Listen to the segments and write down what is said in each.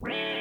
Bye.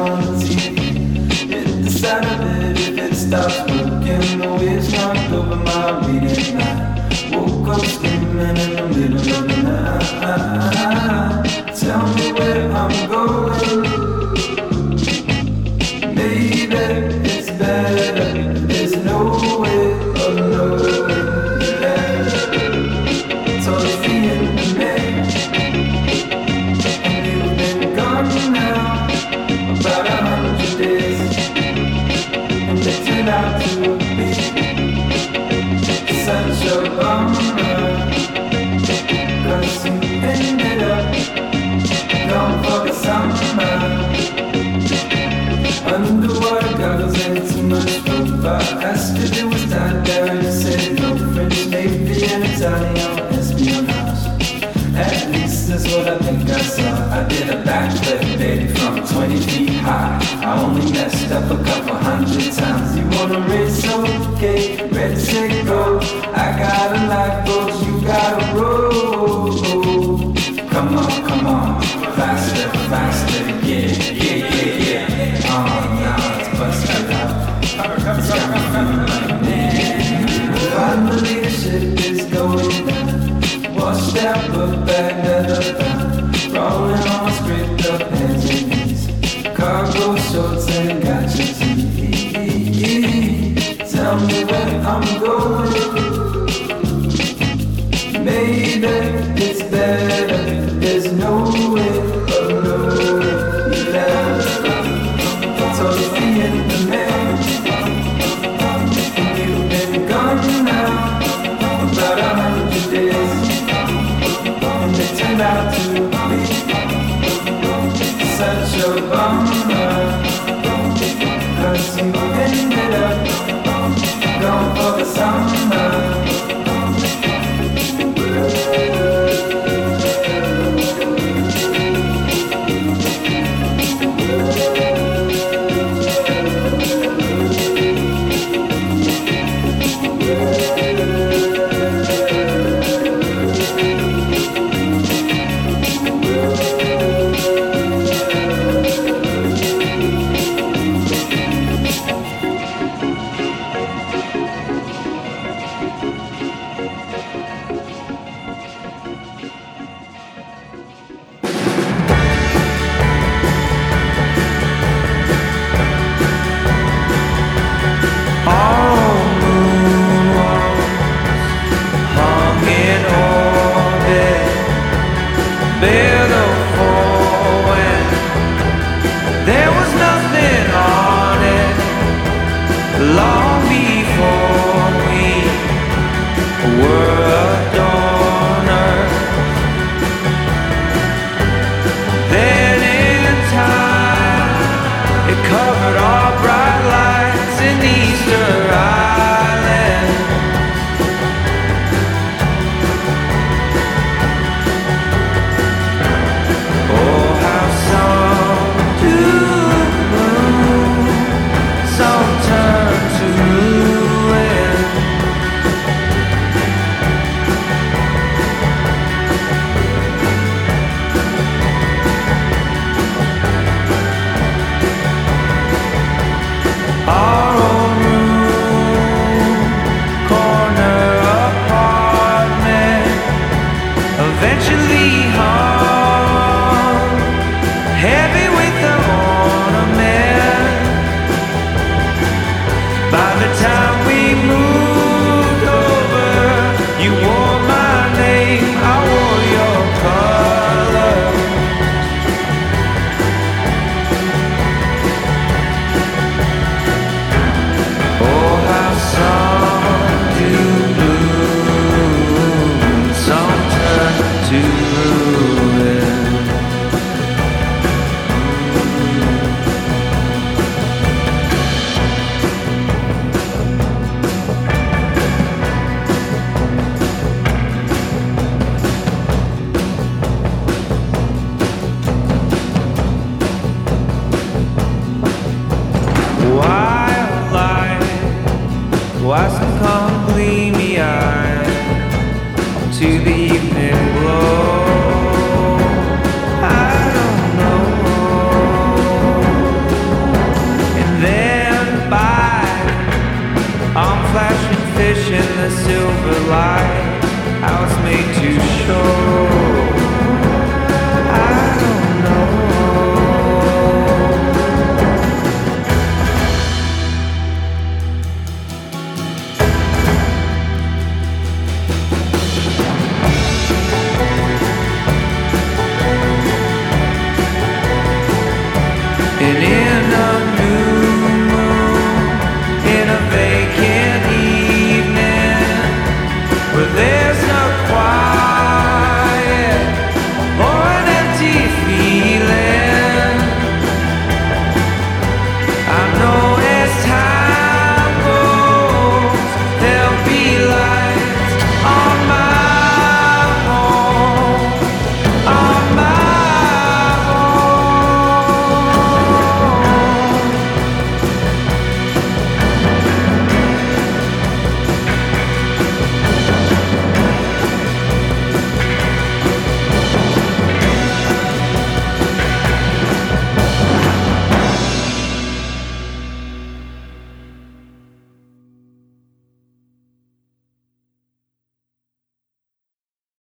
Hit the of it if it stops working. The waves knocked over my reading. Woke up screaming the night. Tell me where I'm going. is what I think I saw. I did a backflip, baby, from 20 feet high. I only messed up a couple hundred times. You wanna raise